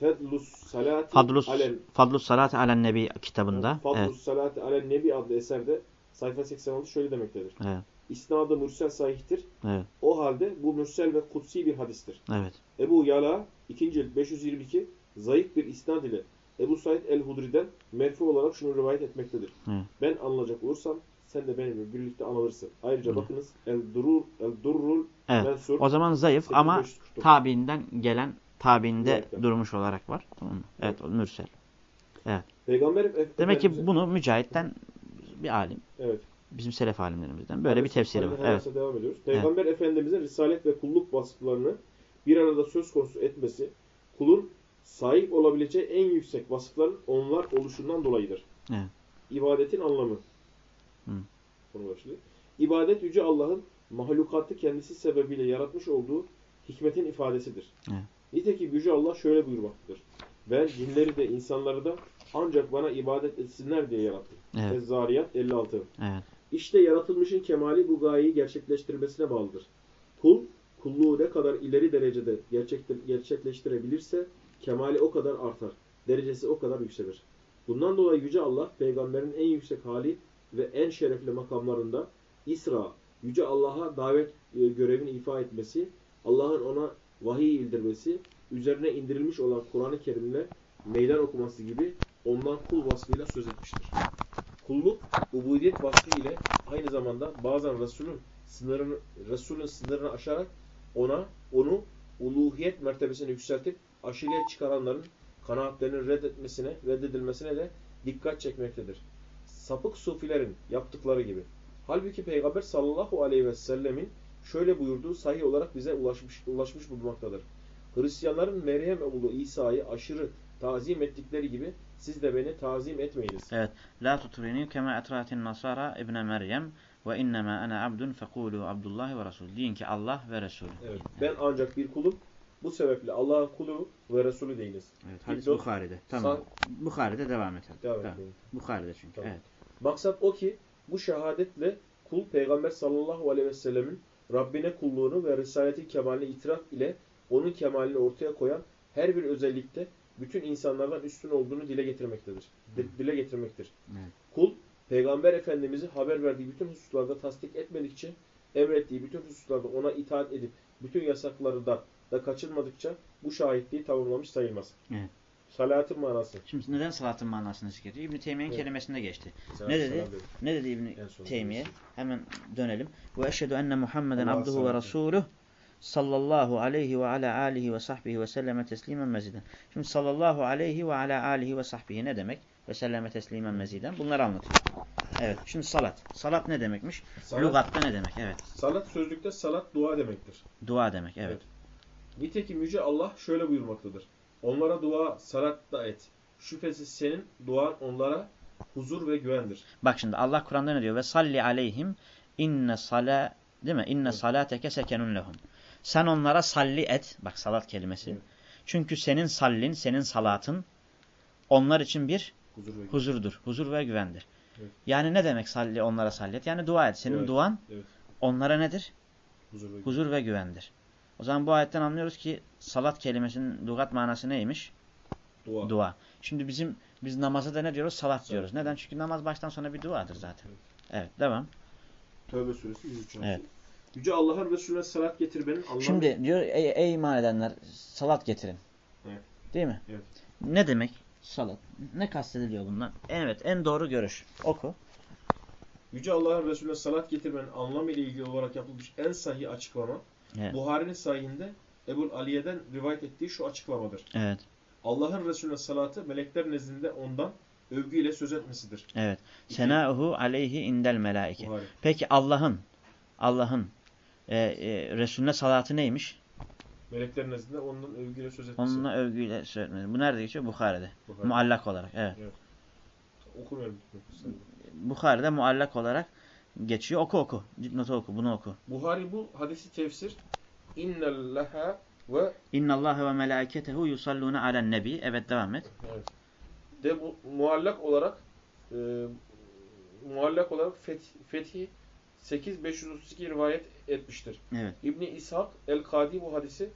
Fedlus Salati Fadlus, Alel Fadlus Salat Alen Nebi kitabında. Fadlus Evet. Salati Alel Nebi adlı eserde sayfa 86 şöyle demektedir. Evet. İsnadı mürsel sahihtir. Evet. O halde bu mürsel ve kutsi bir hadistir. Evet. Ebu Yala 2. cilt 522 zayıf bir isnad ile Ebu Said el-Hudri'den merfu olarak şunu rivayet etmektedir. Evet. Ben anılacak olursam sen de benimle birlikte anılırsın. Ayrıca Hı. bakınız el-Durrul Evet. mensur O zaman zayıf ama 8549. tabiinden gelen tabiinde Rivayetten. durmuş olarak var. Tamam mı? Evet. Mürsel. Peygamber Efendimiz'e- Demek ki bunu Mücahit'ten bir alim. evet. Bizim selef alimlerimizden. Böyle bir tefsiri var. Evet. Devam ediyoruz. Peygamber Efendimiz'in risalet ve kulluk vasıflarını bir arada söz konusu etmesi kulun sahip olabileceği en yüksek vasıfların onlar oluşundan dolayıdır. Evet. İbadetin anlamı. Hı. Konu başlığı. İbadet yüce Allah'ın mahlukatı kendisi sebebiyle yaratmış olduğu hikmetin ifadesidir. Evet. Nitekim yüce Allah şöyle buyurmaktadır. Ben cinleri de insanları da ancak bana ibadet etsinler diye yarattım. Evet. Ez-Zariyat 56. Evet. İşte yaratılmışın kemali bu gayeyi gerçekleştirmesine bağlıdır. Kul, kulluğu ne kadar ileri derecede gerçekleştirebilirse kemali o kadar artar. Derecesi o kadar yükselir. Bundan dolayı Yüce Allah, peygamberin en yüksek hali ve en şerefli makamlarında İsra, Yüce Allah'a davet e, görevini ifa etmesi, Allah'ın ona vahiy indirmesi, üzerine indirilmiş olan Kur'an-ı Kerim'le meydan okuması gibi ondan kul vasfıyla söz etmiştir. Kulluk, ubudiyet vasfı ile aynı zamanda bazen Resulün sınırını, Resulün sınırını aşarak ona, onu uluhiyet mertebesine yükseltip aşırıya çıkaranların kanaatlerinin reddetmesine, reddedilmesine de dikkat çekmektedir. Sapık sufilerin yaptıkları gibi. Halbuki Peygamber sallallahu aleyhi ve sellemin şöyle buyurduğu sahih olarak bize ulaşmış, ulaşmış bulunmaktadır. Hristiyanların Meryem oğlu İsa'yı aşırı tazim ettikleri gibi siz de beni tazim etmeyiniz. Evet. La tutrini kema etratin nasara ibne Meryem ve innema ana abdun fekulu abdullah ve resul. Deyin ki Allah ve Resul. Evet. Ben ancak bir kulum. Bu sebeple Allah'ın kulu ve Resulü deyiniz. Evet, hadis. Bukhari'de. Tamam. Sa- Bukhari'de devam et. hadi. Devam Tamam. edelim. Bukhari'de çünkü. Tamam. Evet. Maksat o ki bu şehadetle kul Peygamber sallallahu aleyhi ve sellemin Rabbine kulluğunu ve Risaleti kemalini itiraf ile onun kemalini ortaya koyan her bir özellikte bütün insanlardan üstün olduğunu dile getirmektedir. Di- Dile getirmektir. Evet. Kul Peygamber Efendimiz'i haber verdiği bütün hususlarda tasdik etmedikçe, emrettiği bütün hususlarda ona itaat edip bütün yasaklarından da kaçınmadıkça bu şahitliği tamamlamış sayılmaz. Evet. Salatın manası. Şimdi neden salatın manasını zikrediyor? İbn Teymiye'nin Evet. kelimesinde geçti. Selam, Ne dedi? selam. Ne dedi İbn Teymiye? Hemen dönelim. Ve eşhedü enne Muhammeden abduhu ve salat. resuluh sallallahu aleyhi ve ala alihi ve sahbihi ve selleme teslimen meziden. Şimdi sallallahu aleyhi ve ala alihi ve sahbihi ne demek? Ve selleme teslimen meziden. Bunları anlatıyor. Evet. Şimdi salat. Salat ne demekmiş? Salat- Lugatta ne demek? Evet. Salat sözlükte salat dua demektir. Dua demek. Evet. Evet. Nitekim Yüce Allah şöyle buyurmaktadır. Onlara dua, salat da et. Şüphesiz senin duan onlara huzur ve güvendir. Bak şimdi Allah Kur'an'da ne diyor? Ve salli aleyhim inne sala değil mi? İnne salateke sekenun lehum. Sen onlara salli et. Bak salat kelimesi. Evet. Çünkü senin sallin, senin salatın onlar için bir Huzur huzurdur. Huzur ve güvendir. Evet. Yani ne demek salli onlara salli et? Yani dua et. Senin Evet. duan Evet. onlara nedir? Huzur ve. Huzur ve güvendir. O zaman bu ayetten anlıyoruz ki salat kelimesinin lugat manası neymiş? Dua. Dua. Şimdi bizim biz namaza da ne diyoruz? Salat Salat. diyoruz. Neden? Çünkü namaz baştan sona bir duadır zaten. Evet, devam. Tövbe suresi 103. Evet. Yüce Allah'ın Resulüne salat getirmenin anlamı... Şimdi diyor ey, ey iman edenler salat getirin. Evet. Değil mi? Evet. Ne demek salat? Ne kastediliyor bundan? Evet en doğru görüş. Oku. Yüce Allah'ın Resulüne salat getirmenin anlamı ile ilgili olarak yapılmış en sahih açıklama Evet. Buhari'nin sahihinde Ebul Aliye'den rivayet ettiği şu açıklamadır. Evet. Allah'ın Resulüne salatı melekler nezdinde ondan övgüyle söz etmesidir. Evet. Sena'uhu aleyhi indel melaike. Buhari. Peki Allah'ın Allah'ın e, e, Resulüne salatı neymiş? Melekler nezdinde ondan övgüyle söz etmesi. Onunla övgüyle söylemesi. Bu nerede geçiyor? Bukhari'de. Buhari. Muallak olarak. Evet. Okumuyorum. Bukhari'de muallak olarak geçiyor. Oku oku. Dipnotu oku. Bunu oku. Buhari bu hadisi tefsir innellaha ve İnna Allah ve melaiketehu yusalluna alen nebi. Evet devam et. evet. de bu muallak olarak e, muallak olarak Fethi, Fethi 8532 rivayet etmiştir. Evet. İbni İshak el-Kadi bu hadisi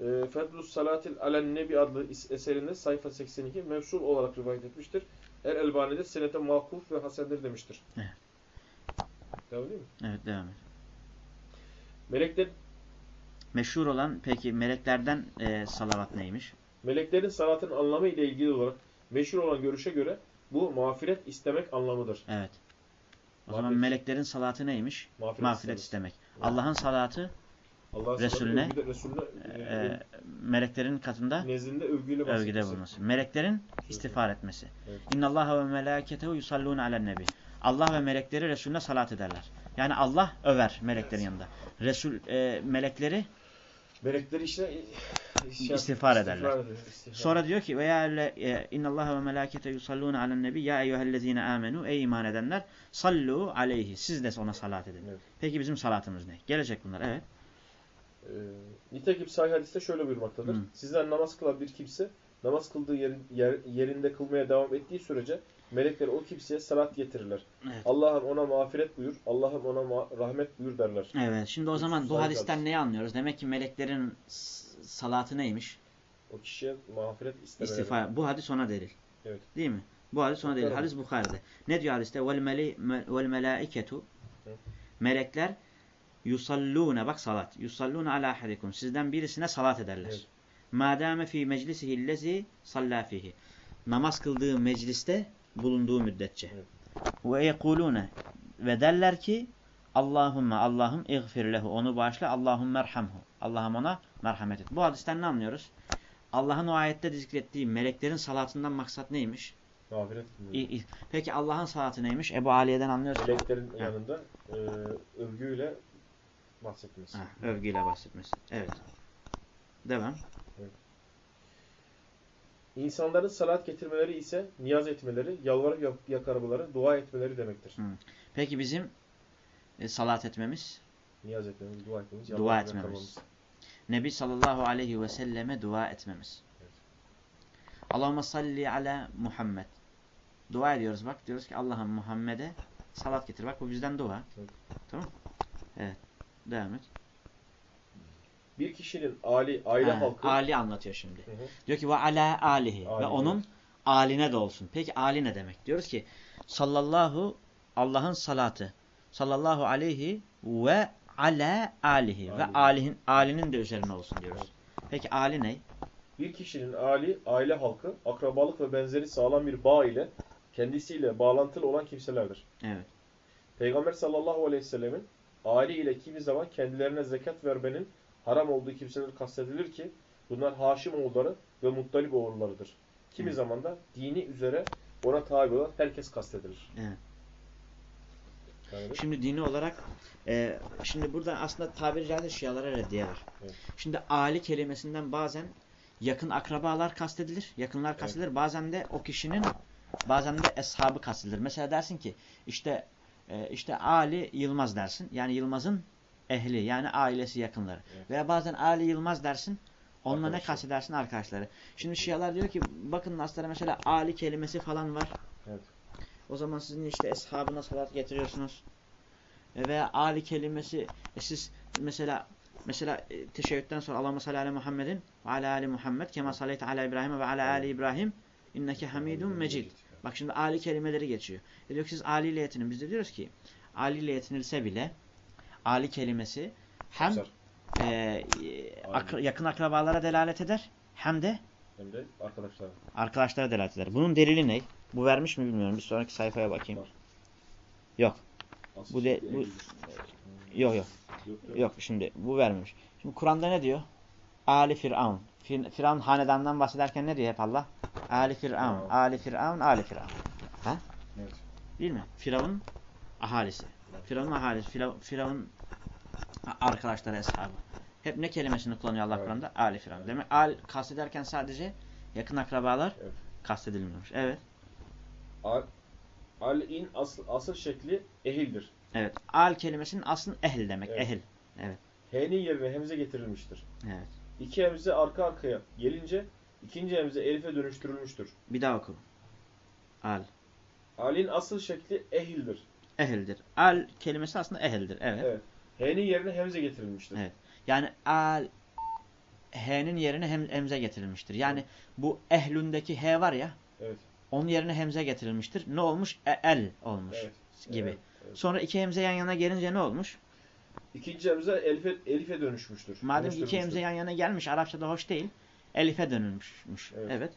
e, Fedlus Salatil Alen Nebi adlı eserinde sayfa 82 mevsul olarak rivayet etmiştir. El Elbani'de senete makuf ve hasendir demiştir. Evet. Devam değil mi? Evet devam et. Melekler, Meşhur olan peki meleklerden e, salavat neymiş? meleklerin salatın anlamı ile ilgili olarak meşhur olan görüşe göre bu mağfiret istemek anlamıdır. Evet. O Mağfiret- zaman meleklerin salatı neymiş? Mağfiret, Mağfiret istemek. istemek. Allah'ın salatı Allah'a Resulüne, Resulüne e, e, meleklerin katında nezdinde övgüyle övgüde bulunması. Meleklerin istiğfar etmesi. Evet. İnna Allah ve melâketehu yusallûne alen nebi. Allah ve melekleri Resulüne salat ederler. Yani Allah över meleklerin yanında. Resul e, melekleri Melekler işte e, şey- İstiğfar ederler. eder, istiğfar. sonra diyor ki ve ya inna Allah ve melâketehu yusallûne alen nebi ya eyyühellezîne amenu ey iman edenler sallu aleyhi. Siz de ona salat edin. Evet. Peki bizim salatımız ne? Gelecek bunlar. Evet. E, nitekim sahih hadiste şöyle buyurmaktadır. Hı. Sizden namaz kılan bir kimse namaz kıldığı yerin, yer, yerinde kılmaya devam ettiği sürece melekler o kimseye salat getirirler. Evet. Allah'ım ona mağfiret buyur, Allah'ım ona rahmet buyur derler. Evet. Şimdi o zaman bu hadisten hadis. neyi anlıyoruz? Demek ki meleklerin salatı neymiş? O kişiye mağfiret istemeleri. İstifa. Bu hadis ona delil. Evet. Değil mi? Bu hadis ona delil. Bakalım. Hadis Bukhari'de. Ne diyor hadiste? Vel, meli, me- vel melaiketu. Melekler yusallune bak salat. Yusallune ala ahadikum. Sizden birisine salat ederler. Evet. Madame fi meclisihi lezi salla fihi. Namaz kıldığı mecliste bulunduğu müddetçe. Ve yekulune ve derler ki Allahümme Allah'ım iğfir lehu. Onu bağışla. Allahümme erhamhu. Allah'ım ona merhamet et. Bu hadisten ne anlıyoruz? Allah'ın o ayette zikrettiği meleklerin salatından maksat neymiş? Mağfiret Peki Allah'ın salatı neymiş? Ebu Aliye'den anlıyoruz. Meleklerin Ha. yanında e, övgüyle bahsetmesi. Ha, övgüyle bahsetmesi. Evet. Devam. İnsanların salat getirmeleri ise niyaz etmeleri, yalvarıp yak- yakarmaları, dua etmeleri demektir. Hı. Peki bizim e, salat etmemiz? Niyaz etmemiz, dua etmemiz, Dua etmemiz. yakarmamız. Nebi sallallahu aleyhi ve selleme dua etmemiz. Allahümme salli ala Muhammed. Dua ediyoruz bak. Diyoruz ki Allah'ım Muhammed'e salat getir. Bak bu bizden dua. Evet. Tamam Evet. Devam et. Bir kişinin ali, aile Ha, halkı Ali anlatıyor şimdi. Hı hı. Diyor ki ve ala alihi ve Ali, onun aline de olsun. Peki ali ne demek? Diyoruz ki sallallahu Allah'ın salatı sallallahu aleyhi ve ala alihi ve Ali. alihin alinin de üzerine olsun diyoruz. Peki ali ne? bir kişinin ali, aile halkı, akrabalık ve benzeri sağlam bir bağ ile kendisiyle bağlantılı olan kimselerdir. Evet. Peygamber sallallahu aleyhi ve sellemin aile ile kimi zaman kendilerine zekat vermenin haram olduğu kimseler kastedilir ki bunlar Haşim oğulları ve Muttalip oğullarıdır. Kimi Hı. zaman da dini üzere ona tabi olan herkes kastedilir. Evet. Yani, Şimdi dini olarak e, şimdi burada aslında tabiri caizse şialara reddiye var. Evet. Şimdi ali kelimesinden bazen yakın akrabalar kastedilir, yakınlar kastedilir. Bazen de o kişinin bazen de eshabı kastedilir. Mesela dersin ki işte e, işte Ali Yılmaz dersin. Yani Yılmaz'ın ehli yani ailesi yakınları. Evet. Veya bazen Ali Yılmaz dersin. Onunla ne Arkadaşlar. kastedersin? Arkadaşları. Şimdi Şialar diyor ki bakın naslara mesela Ali kelimesi falan var. Evet. O zaman sizin işte eshabına salat getiriyorsunuz. E, Veya Ali kelimesi e, siz mesela mesela e, teşebbütten sonra Allahümme salli ala Muhammedin ve ala ali Muhammed kema sallayti ala İbrahim ve ala ali İbrahim inneke hamidun mecid. Bak şimdi Ali kelimeleri geçiyor. E diyor ki siz Ali ile yetinin. Biz de diyoruz ki Ali ile yetinilse bile Ali kelimesi hem e, e, akra- yakın akrabalara delalet eder hem de Hem de arkadaşlar. arkadaşlara delalet eder. Bunun delili ne? Bu vermiş mi bilmiyorum. Bir sonraki sayfaya bakayım. Var. Yok. Bu de- bu-. Yok yok. Yok, yok. Yok şimdi bu vermemiş. Şimdi Kur'an'da ne diyor? Ali Firavun. Fir Firavun hanedandan bahsederken ne diyor hep Allah? Ali Firavun. Ali Firavun, Ali Firavun. Evet. Değil mi? Firavun ahalisi. Firavun ahalisi. Firavun, Firavun arkadaşları, eshabı. Hep ne kelimesini kullanıyor Allah Evet. Kur'an'da? Ali Firavun. Evet. Demek al kastederken sadece yakın akrabalar Evet. kastedilmiyormuş. Evet. Al, al-in asıl, asıl şekli ehildir. Evet. Al kelimesinin aslında ehil demek. Evet. Ehil. H'nin yerine hemze getirilmiştir. Evet. İki hemze arka arkaya gelince ikinci hemze elife dönüştürülmüştür. Bir daha oku. Al. Al'in asıl şekli ehildir. Ehildir. Al kelimesi aslında ehildir. Evet. Evet. H'nin yerine hemze getirilmiştir. Evet. Yani al H'nin yerine hem, hemze getirilmiştir. Yani bu ehlündeki H var ya Evet. onun yerine hemze getirilmiştir. Ne olmuş? E, el olmuş Evet. gibi. Evet, evet. Sonra iki hemze yan yana gelince ne olmuş? İkinci hemze elife, elife dönüşmüştür. Madem ki iki hemze yan yana gelmiş Arapçada hoş değil. Elife dönülmüş. Evet. Evet.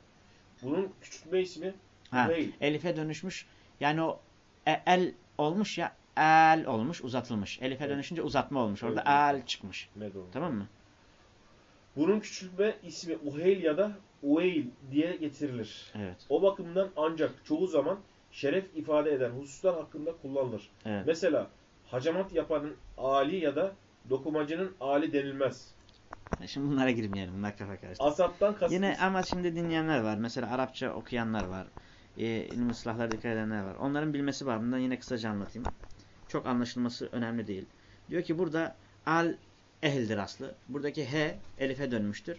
Bunun küçültme ismi Ha, elife dönüşmüş. Yani o e, el olmuş ya el olmuş uzatılmış. Elife dönüşünce uzatma olmuş. Orada Evet. el çıkmış. Medon. Tamam mı? Bunun küçültme ismi Uheyl ya da Ueyl diye getirilir. Evet. O bakımdan ancak çoğu zaman şeref ifade eden hususlar hakkında kullanılır. Evet. Mesela hacamat yapanın ali ya da dokumacının ali denilmez. Şimdi bunlara girmeyelim. Bunlar kafa karıştı. Asaptan kasıt Yine ama şimdi dinleyenler var. Mesela Arapça okuyanlar var. E, ıslahlara dikkat edenler var. Onların bilmesi var. Bundan yine kısaca anlatayım. Çok anlaşılması önemli değil. Diyor ki burada al ehildir aslı. Buradaki he elife dönmüştür.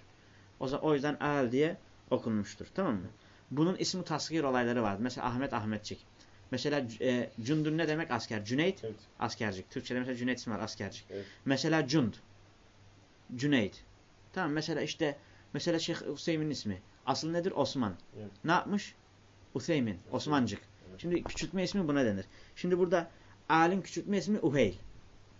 O, o yüzden al diye okunmuştur. Tamam mı? Bunun ismi tasgir olayları var. Mesela Ahmet Ahmetçik. Mesela e, cundun ne demek? Asker. Cüneyt Evet. askercik. Türkçede mesela Cüneyt ismi var askercik. Evet. Mesela Cund. Cüneyt. Tamam mesela işte mesela Şeyh Hüseyin'in ismi. Asıl nedir? Osman. Evet. Ne yapmış? Hüseyin. Osmancık. Şimdi küçültme ismi buna denir. Şimdi burada alin küçültme ismi Uheyl.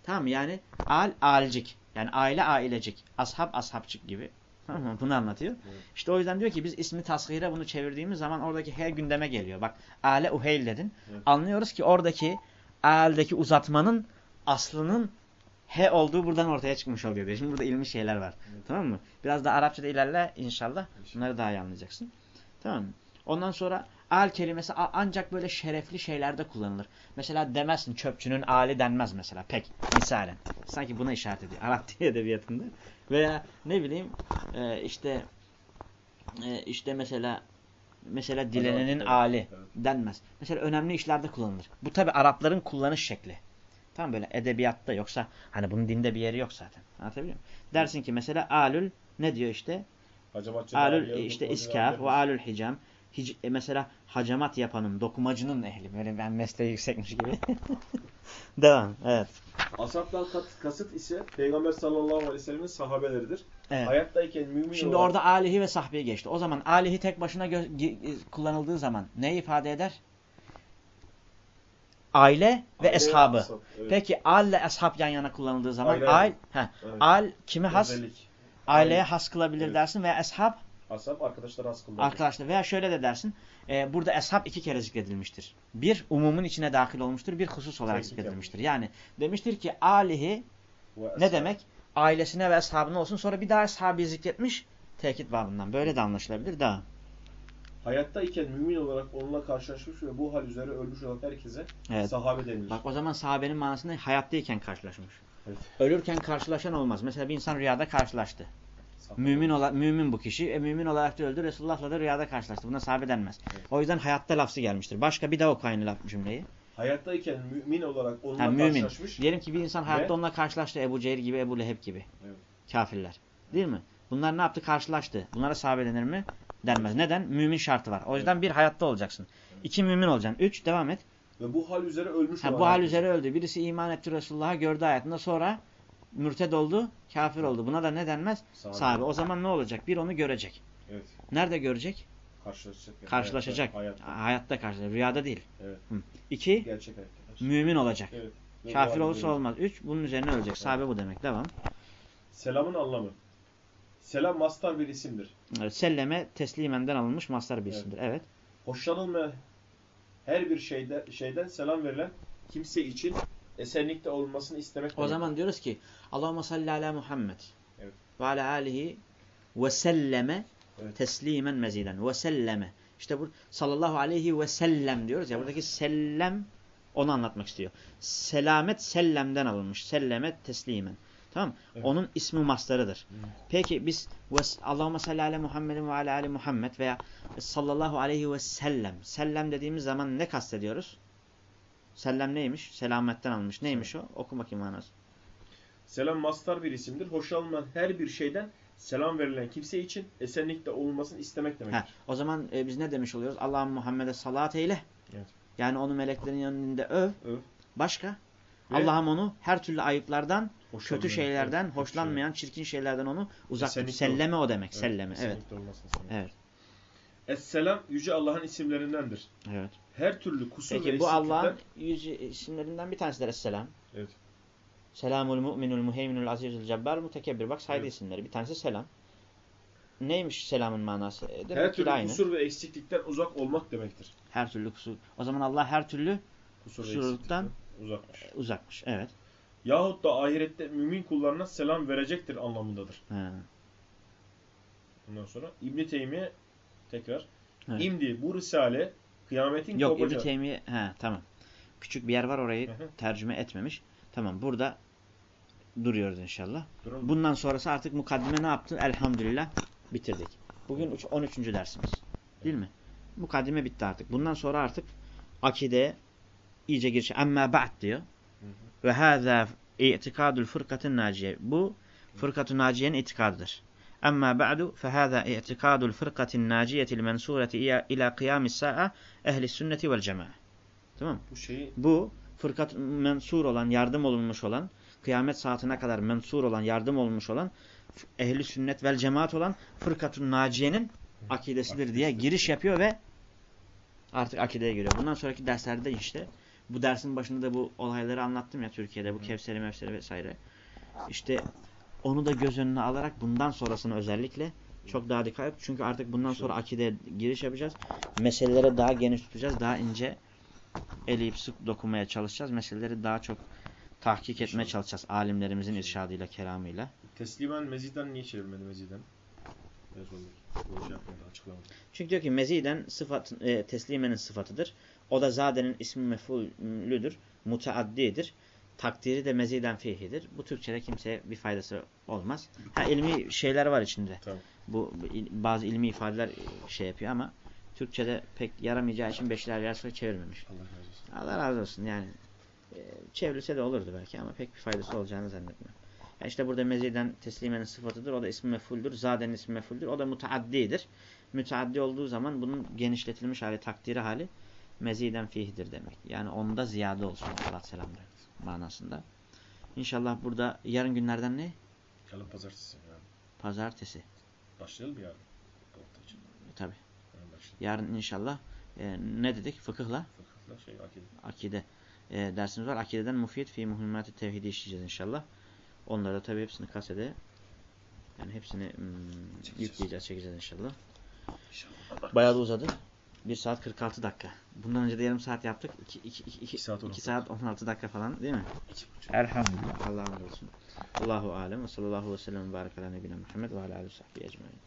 Tamam mı? Yani al alcik. Yani aile ailecik. Ashab ashabçık gibi. Tamam mı? Bunu anlatıyor. Evet. İşte o yüzden diyor ki biz ismi tasgire bunu çevirdiğimiz zaman oradaki he gündeme geliyor. Bak ale Uheyl dedin. Evet. Anlıyoruz ki oradaki aldeki uzatmanın aslının he olduğu buradan ortaya çıkmış oluyor. diyor. Şimdi burada ilmi şeyler var. Evet. Tamam mı? Biraz da Arapçada ilerle inşallah. İnşallah. Bunları daha iyi anlayacaksın. Tamam mı? Ondan sonra al kelimesi ancak böyle şerefli şeylerde kullanılır. Mesela demezsin çöpçünün ali denmez mesela pek misalen. Sanki buna işaret ediyor Arap dil edebiyatında. Veya ne bileyim e, işte e, işte mesela mesela dilenenin ali denmez. Mesela önemli işlerde kullanılır. Bu tabi Arapların kullanış şekli. Tamam böyle edebiyatta yoksa hani bunun dinde bir yeri yok zaten. Anlatabiliyor muyum? Dersin ki mesela alül ne diyor işte? Alül işte iskaf ve alül hicam. Hic, e mesela hacamat yapanın, dokumacının ehli. Böyle ben mesleği yüksekmiş gibi. Devam. Evet. Asaptan kasıt ise Peygamber sallallahu aleyhi ve sellem'in sahabeleridir. evet. Hayattayken mümin Şimdi olarak orada alihi ve sahbiye geçti. O zaman alihi tek başına kullanıldığı zaman ne ifade eder? Aile ve aile eshabı. ashab, evet. Peki al ile ashab yan yana kullanıldığı zaman Aile. al, he, Evet. al kimi has? Özellik. Aileye Aile. has kılabilir Evet. dersin veya ashab Asap arkadaşlar az kıldı. arkadaşlar veya şöyle de dersin. e, burada ashab iki kere zikredilmiştir. Bir umumun içine dahil olmuştur, bir husus olarak Teknik zikredilmiştir. Yani demiştir ki alihi Ve ne demek? Ailesine ve ashabına olsun sonra bir daha ashabı zikretmiş tekit babından. Böyle de anlaşılabilir daha. Hayattayken mümin olarak onunla karşılaşmış ve bu hal üzere ölmüş olan herkese Evet. sahabe denilir. Bak o zaman sahabenin manasında hayattayken karşılaşmış. Evet. Ölürken karşılaşan olmaz. Mesela bir insan rüyada karşılaştı. Mümin ola, mümin bu kişi. E, mümin olarak da öldü. Resulullah'la da rüyada karşılaştı. Buna sahabe denmez. Evet. O yüzden hayatta lafzı gelmiştir. Başka bir daha oku aynı laf cümleyi. Hayattayken mümin olarak onunla Ha, mümin. karşılaşmış. Diyelim ki bir insan hayatta Ve- onunla karşılaştı. Ebu Cehil gibi, Ebu Leheb gibi. Evet. Kafirler. Değil mi? Bunlar ne yaptı? Karşılaştı. Bunlara sahabe denir mi? Denmez. Neden? Mümin şartı var. O yüzden bir hayatta olacaksın. İki mümin olacaksın. Üç devam et. Ve bu hal üzere ölmüş Ha, bu hal üzere öldü. Birisi iman etti Resulullah'a gördü hayatında. Sonra mürted oldu, kafir oldu. Buna da ne denmez? Sahabe. Sahabe. O zaman ne olacak? Bir onu görecek. Evet. Nerede görecek? Karşılaşacak. yani. Karşılaşacak. Hayatta. hayatta. Hayatta karşılaşacak. Rüyada değil. Evet. Hı. İki, Gerçek mümin olacak. Evet. Ve Kafir olursa olmaz. Üç, bunun üzerine ölecek. Sahabe bu demek. Devam. Selamın anlamı. Selam mastar bir isimdir. Evet, selleme teslimenden alınmış mastar bir Evet. isimdir. Evet. Hoşlanılmayan her bir şeyde, şeyden selam verilen kimse için esenlikte olmasını istemek O demek. zaman diyoruz ki Allahümme salli ala Muhammed Evet. ve ala alihi ve selleme Evet. teslimen meziden ve selleme. İşte bu sallallahu aleyhi ve sellem diyoruz ya. Buradaki sellem onu anlatmak istiyor. Selamet sellemden alınmış. Sellemet teslimen. Tamam? Evet. Onun ismi mastarıdır. Peki biz Allahümme salli ala Muhammedin ve ala ali Muhammed veya sallallahu aleyhi ve sellem. Sellem dediğimiz zaman ne kastediyoruz? Sellem neymiş? Selametten alınmış. Neymiş o? Oku bakayım manası. Selam mastar bir isimdir. Hoşlanılan her bir şeyden selam verilen kimse için esenlikte olmasını istemek demek. Ha, o zaman e, biz ne demiş oluyoruz? Allah'ım Muhammed'e salat eyle. Evet. Yani onu meleklerin yanında öv. Öv. Başka? Allah'ım onu her türlü ayıplardan, kötü şeylerden, evet, hoşlanmayan, çirkin şeylerden onu uzak tut. Selleme o demek. Evet, Selleme. Evet. Evet. Esselam yüce Allah'ın isimlerindendir. Evet. Her türlü kusur ve Peki bu eksiklikten Allah'ın yüce isimlerinden bir tanesidir Esselam. Evet. Selamul mu'minul muheyminul azizul cebbar mutekebbir. Bak saydı Evet. isimleri. Bir tanesi selam. Neymiş selamın manası? Demek her türlü aynı. kusur ve eksiklikten uzak olmak demektir. Her türlü kusur. O zaman Allah her türlü Kusur ve Kusurluktan eksiklikten uzakmış. e, uzakmış. Evet. Yahut da ahirette mümin kullarına selam verecektir anlamındadır. Ha. Bundan sonra İbn Teymiye tekrar Evet. İmdi bu risale kıyametin Yok kobaca İbn Teymiye he tamam. Küçük bir yer var orayı hı. tercüme etmemiş. Tamam burada duruyoruz inşallah. Durun. Bundan sonrası artık mukaddime ne yaptı? Elhamdülillah bitirdik. Bugün üç- 13. dersimiz. Değil mi? Mukaddime bitti artık. Bundan sonra artık akideye iyice giriş. Amma ba'd diyor. Ve hâzâ i'tikadul fırkatın naciye. Bu fırkatun naciyenin itikadıdır. Ba'du fehâzâ i'tikadul fırkatin naciyetil mensureti ila kıyamis sa'a ehli sünneti vel cema'a. Tamam? Bu şeyi Bu fırkat mensur olan, yardım olunmuş olan, kıyamet saatine kadar mensur olan, yardım olmuş olan, ehli sünnet vel cemaat olan fırkatun naciyenin akidesidir diye giriş yapıyor ve artık akideye giriyor. Bundan sonraki derslerde işte bu dersin başında da bu olayları anlattım ya Türkiye'de bu Kevseri Mevseri vesaire. İşte onu da göz önüne alarak bundan sonrasını özellikle çok daha dikkat et. Çünkü artık bundan sonra akideye giriş yapacağız. Meselelere daha geniş tutacağız. Daha ince eleyip sık dokunmaya çalışacağız. Meseleleri daha çok tahkik etmeye İnşallah. çalışacağız. Alimlerimizin irşadıyla, kelamıyla. teslimen meziden niye çevirmedi meziden? Biraz şey yapmadı, açıklamadı. Çünkü diyor ki meziden sıfat, e, teslimenin sıfatıdır. O da zadenin ismi mefulüdür. Muteaddidir. Takdiri de meziden fihidir. Bu Türkçe'de kimseye bir faydası olmaz. Ha, ilmi şeyler var içinde. Tamam. Bu bazı ilmi ifadeler şey yapıyor ama Türkçe'de pek yaramayacağı için beşler sonra çevirmemiş. Allah razı olsun. Allah razı olsun yani. e, çevrilse de olurdu belki ama pek bir faydası olacağını zannetmiyorum. Yani işte burada meziden teslimenin sıfatıdır. O da ismi mef'uldür. Zadenin ismi mef'uldür. O da mutaaddidir. Müteaddi olduğu zaman bunun genişletilmiş hali, takdiri hali meziden fihdir demek. Yani onda ziyade olsun. Allah selamlar manasında. İnşallah burada yarın günlerden ne? Yarın pazartesi yani. Pazartesi. Başlayalım yarın. E, tabi. Yarın başlayalım. Yarın inşallah e, ne dedik? Fıkıhla Fıkıhla şey akide. akide e, dersimiz var. Akideden mufiyet fi muhimmat tevhidi işleyeceğiz inşallah. Onları da tabi hepsini kasede yani hepsini Çekeceğiz. yükleyeceğiz, çekeceğiz inşallah. İnşallah. Bayağı da uzadı. 1 saat 46 dakika. Bundan önce de yarım saat yaptık. 2 2 2 İki saat 16 saat 16 dakika falan değil mi? Elhamdülillah. Allah'a emanet olsun. Allahu alem ve sallallahu aleyhi ve sellem ve ala nebine Muhammed ve ala aleyhi ve sahbihi ecmaîn.